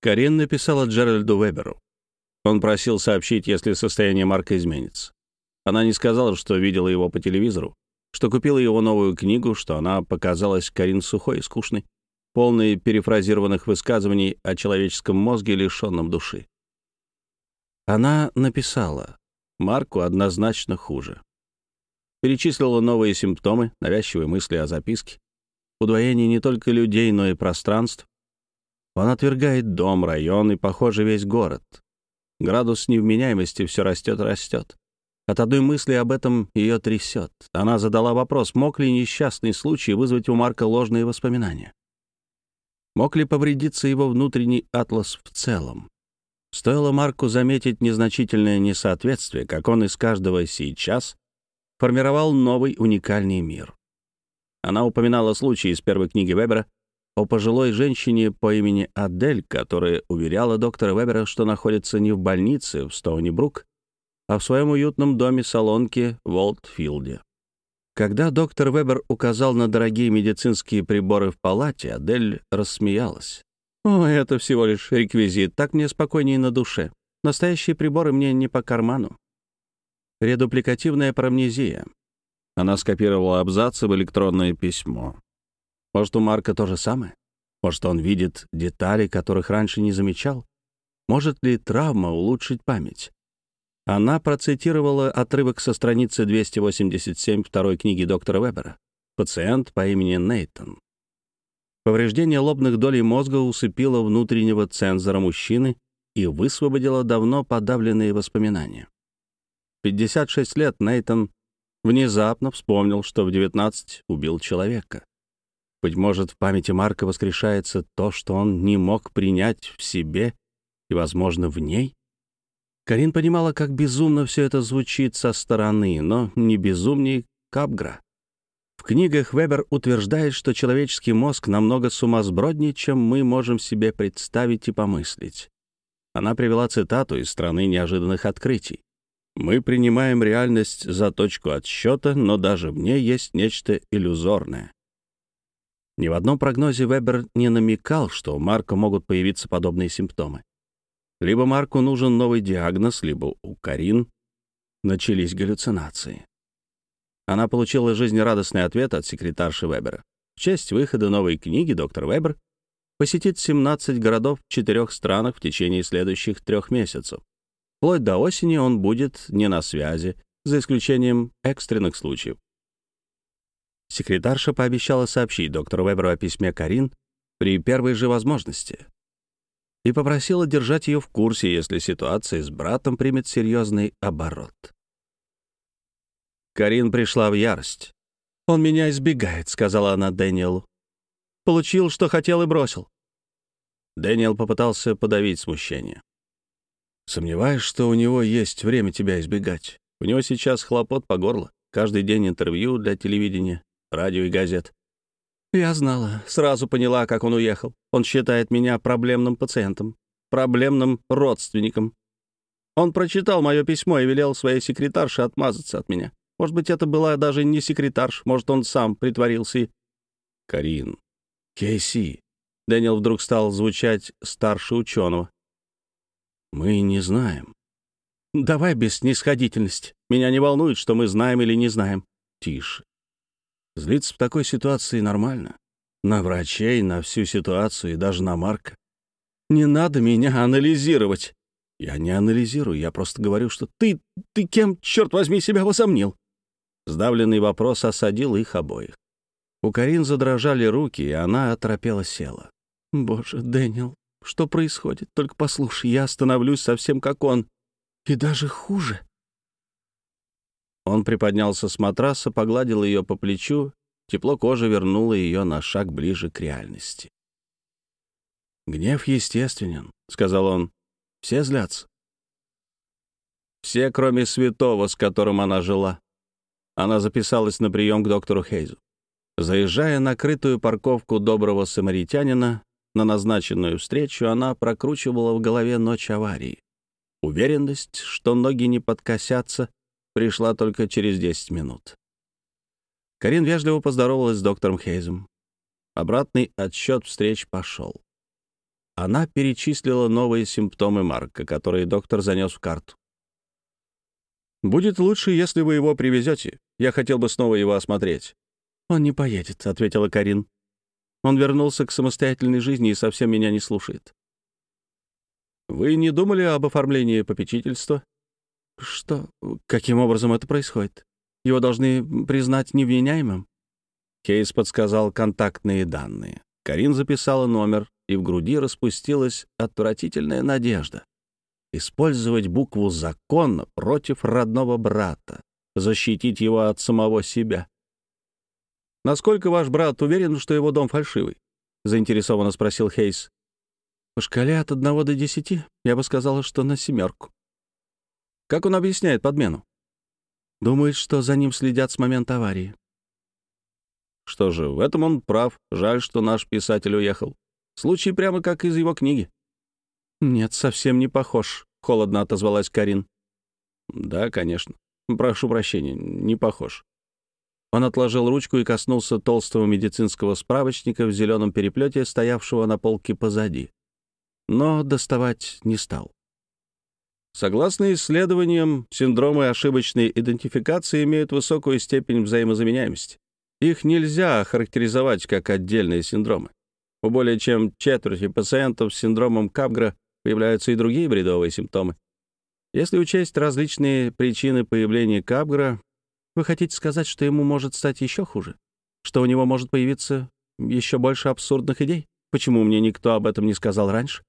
Карин написала Джеральду Веберу. Он просил сообщить, если состояние Марка изменится. Она не сказала, что видела его по телевизору, что купила его новую книгу, что она показалась Карин сухой и скучной, полной перефразированных высказываний о человеческом мозге, лишенном души. Она написала, Марку однозначно хуже. Перечислила новые симптомы, навязчивые мысли о записке, удвоение не только людей, но и пространств. Он отвергает дом, район и, похоже, весь город. Градус невменяемости все растет растет. От одной мысли об этом ее трясет. Она задала вопрос, мог ли несчастный случай вызвать у Марка ложные воспоминания. Мог ли повредиться его внутренний атлас в целом? Стоило Марку заметить незначительное несоответствие, как он из каждого сейчас формировал новый уникальный мир. Она упоминала случай из первой книги Вебера о пожилой женщине по имени Адель, которая уверяла доктора Вебера, что находится не в больнице в Стоуни-Брук, а в своем уютном доме-салонке в Олдфилде. Когда доктор Вебер указал на дорогие медицинские приборы в палате, Адель рассмеялась. «О, это всего лишь реквизит, так мне спокойнее на душе. Настоящие приборы мне не по карману». Редупликативная парамнезия. Она скопировала абзацы в электронное письмо. Может, у Марка то же самое? Может, он видит детали, которых раньше не замечал? Может ли травма улучшить память? Она процитировала отрывок со страницы 287 второй книги доктора Вебера. Пациент по имени Нейтон. Повреждение лобных долей мозга усыпило внутреннего цензора мужчины и высвободило давно подавленные воспоминания. 56 лет Нейтон внезапно вспомнил, что в 19 убил человека. Быть может, в памяти Марка воскрешается то, что он не мог принять в себе и, возможно, в ней? Карин понимала, как безумно все это звучит со стороны, но не безумнее Капгра. В книгах Вебер утверждает, что человеческий мозг намного сумасброднее, чем мы можем себе представить и помыслить. Она привела цитату из «Страны неожиданных открытий». Мы принимаем реальность за точку отсчета, но даже в ней есть нечто иллюзорное. Ни в одном прогнозе Вебер не намекал, что у Марка могут появиться подобные симптомы. Либо Марку нужен новый диагноз, либо у Карин начались галлюцинации. Она получила жизнерадостный ответ от секретарши Вебера. В честь выхода новой книги доктор Вебер посетит 17 городов в четырех странах в течение следующих трех месяцев. Вплоть до осени он будет не на связи, за исключением экстренных случаев. Секретарша пообещала сообщить доктору Веберу о письме Карин при первой же возможности и попросила держать ее в курсе, если ситуация с братом примет серьезный оборот. Карин пришла в ярость. «Он меня избегает», — сказала она Дэниелу. «Получил, что хотел и бросил». Дэниел попытался подавить смущение. Сомневаюсь, что у него есть время тебя избегать. У него сейчас хлопот по горло. Каждый день интервью для телевидения, радио и газет. Я знала, сразу поняла, как он уехал. Он считает меня проблемным пациентом, проблемным родственником. Он прочитал мое письмо и велел своей секретарше отмазаться от меня. Может быть, это была даже не секретарш, может, он сам притворился и... Карин. Кейси. Дэниел вдруг стал звучать старше ученого. Мы не знаем. Давай без снисходительности. Меня не волнует, что мы знаем или не знаем. Тише. Злиться в такой ситуации нормально. На врачей, на всю ситуацию и даже на Марка. Не надо меня анализировать. Я не анализирую, я просто говорю, что ты... Ты кем, черт возьми, себя возомнил? Сдавленный вопрос осадил их обоих. У Карин задрожали руки, и она оторопела села. «Боже, Дэниел, что происходит? Только послушай, я становлюсь совсем как он. И даже хуже. Он приподнялся с матраса, погладил ее по плечу. Тепло кожи вернуло ее на шаг ближе к реальности. «Гнев естественен», — сказал он. «Все злятся». Все, кроме святого, с которым она жила. Она записалась на прием к доктору Хейзу. Заезжая на крытую парковку доброго самаритянина, на назначенную встречу, она прокручивала в голове ночь аварии. Уверенность, что ноги не подкосятся, пришла только через 10 минут. Карин вежливо поздоровалась с доктором Хейзом. Обратный отсчет встреч пошел. Она перечислила новые симптомы Марка, которые доктор занес в карту. «Будет лучше, если вы его привезете. Я хотел бы снова его осмотреть». «Он не поедет», — ответила Карин. «Он вернулся к самостоятельной жизни и совсем меня не слушает». «Вы не думали об оформлении попечительства?» «Что? Каким образом это происходит? Его должны признать невменяемым?» Кейс подсказал контактные данные. Карин записала номер, и в груди распустилась отвратительная надежда. Использовать букву закона против родного брата, защитить его от самого себя. «Насколько ваш брат уверен, что его дом фальшивый?» — заинтересованно спросил Хейс. «По шкале от одного до десяти я бы сказала, что на семерку». «Как он объясняет подмену?» «Думает, что за ним следят с момента аварии». Что же, в этом он прав. Жаль, что наш писатель уехал. Случай прямо как из его книги. «Нет, совсем не похож», — холодно отозвалась Карин. «Да, конечно. Прошу прощения, не похож». Он отложил ручку и коснулся толстого медицинского справочника в зеленом переплете, стоявшего на полке позади. Но доставать не стал. Согласно исследованиям, синдромы ошибочной идентификации имеют высокую степень взаимозаменяемости. Их нельзя охарактеризовать как отдельные синдромы. У более чем четверти пациентов с синдромом Капгра появляются и другие бредовые симптомы. Если учесть различные причины появления Капгра, вы хотите сказать, что ему может стать еще хуже? Что у него может появиться еще больше абсурдных идей? Почему мне никто об этом не сказал раньше?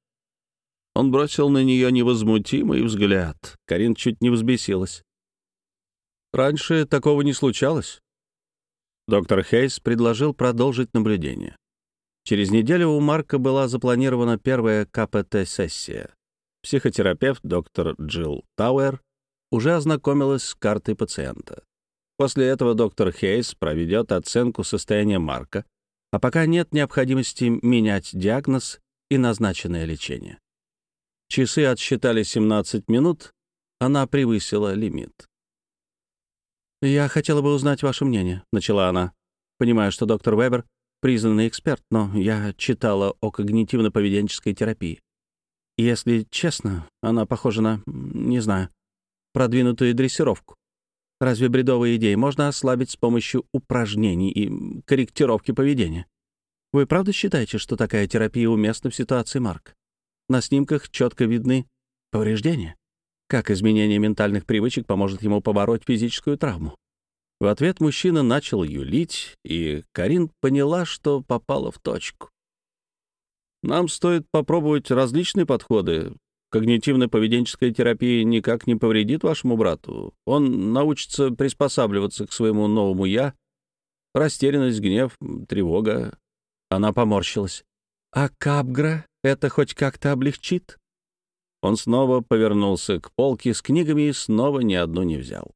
Он бросил на нее невозмутимый взгляд. Карин чуть не взбесилась. Раньше такого не случалось. Доктор Хейс предложил продолжить наблюдение. Через неделю у Марка была запланирована первая КПТ-сессия. Психотерапевт доктор Джилл Тауэр уже ознакомилась с картой пациента. После этого доктор Хейс проведет оценку состояния Марка, а пока нет необходимости менять диагноз и назначенное лечение. Часы отсчитали 17 минут, она превысила лимит. «Я хотела бы узнать ваше мнение», — начала она. «Понимаю, что доктор Вебер — признанный эксперт, но я читала о когнитивно-поведенческой терапии. Если честно, она похожа на, не знаю, продвинутую дрессировку. Разве бредовые идеи можно ослабить с помощью упражнений и корректировки поведения? Вы правда считаете, что такая терапия уместна в ситуации Марк? На снимках четко видны повреждения. Как изменение ментальных привычек поможет ему побороть физическую травму? В ответ мужчина начал юлить, и Карин поняла, что попала в точку. Нам стоит попробовать различные подходы. Когнитивно-поведенческая терапия никак не повредит вашему брату. Он научится приспосабливаться к своему новому «я». Растерянность, гнев, тревога. Она поморщилась. А Капгра это хоть как-то облегчит? Он снова повернулся к полке с книгами и снова ни одну не взял.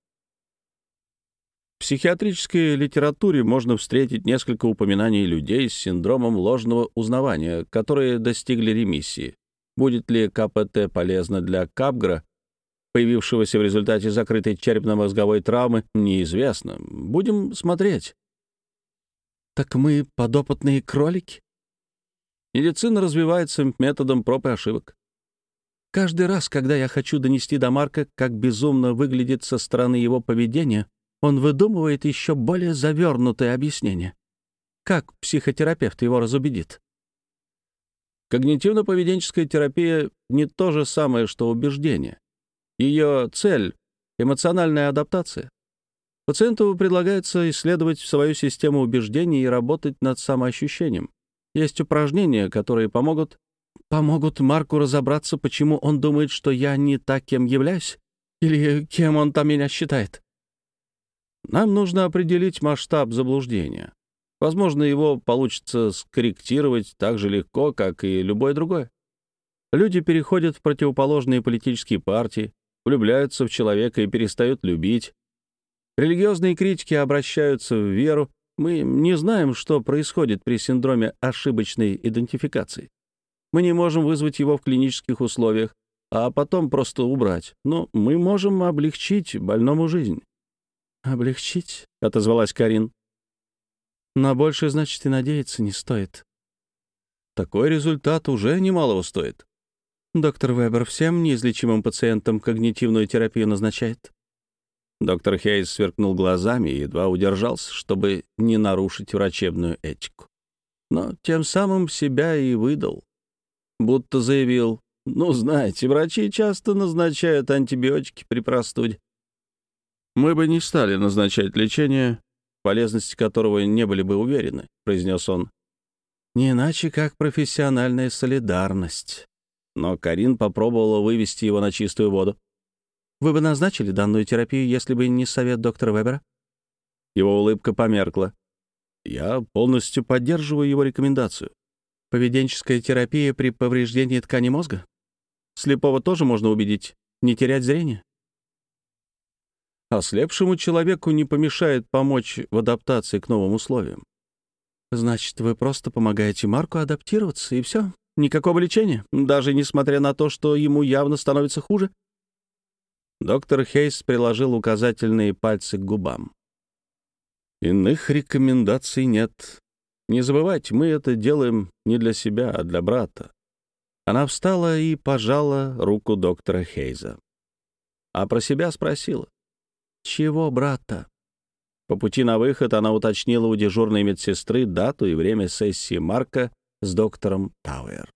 В психиатрической литературе можно встретить несколько упоминаний людей с синдромом ложного узнавания, которые достигли ремиссии. Будет ли КПТ полезно для Капгра, появившегося в результате закрытой черепно-мозговой травмы, неизвестно. Будем смотреть. «Так мы подопытные кролики?» Медицина развивается методом проб и ошибок. Каждый раз, когда я хочу донести до Марка, как безумно выглядит со стороны его поведения, он выдумывает еще более завернутое объяснение. Как психотерапевт его разубедит? Когнитивно-поведенческая терапия не то же самое, что убеждение. Ее цель — эмоциональная адаптация. Пациенту предлагается исследовать свою систему убеждений и работать над самоощущением. Есть упражнения, которые помогут помогут Марку разобраться, почему он думает, что я не так, кем являюсь? Или кем он там меня считает? Нам нужно определить масштаб заблуждения. Возможно, его получится скорректировать так же легко, как и любое другое. Люди переходят в противоположные политические партии, влюбляются в человека и перестают любить. Религиозные критики обращаются в веру. Мы не знаем, что происходит при синдроме ошибочной идентификации. Мы не можем вызвать его в клинических условиях, а потом просто убрать. Но мы можем облегчить больному жизнь». «Облегчить?» — отозвалась Карин. «На большее, значит, и надеяться не стоит». Такой результат уже немалого стоит. Доктор Вебер всем неизлечимым пациентам когнитивную терапию назначает. Доктор Хейс сверкнул глазами и едва удержался, чтобы не нарушить врачебную этику. Но тем самым себя и выдал. Будто заявил, ну, знаете, врачи часто назначают антибиотики при простуде. Мы бы не стали назначать лечение, полезности которого не были бы уверены, произнес он. Не иначе, как профессиональная солидарность. Но Карин попробовала вывести его на чистую воду. Вы бы назначили данную терапию, если бы не совет доктора Вебера? Его улыбка померкла. Я полностью поддерживаю его рекомендацию. Поведенческая терапия при повреждении ткани мозга? Слепого тоже можно убедить не терять зрение? Ослепшему человеку не помешает помочь в адаптации к новым условиям. Значит, вы просто помогаете Марку адаптироваться, и все? Никакого лечения? Даже несмотря на то, что ему явно становится хуже? Доктор Хейс приложил указательные пальцы к губам. Иных рекомендаций нет. Не забывайте, мы это делаем не для себя, а для брата. Она встала и пожала руку доктора Хейза. А про себя спросила. «Чего, брата?» По пути на выход она уточнила у дежурной медсестры дату и время сессии Марка с доктором Тауэр.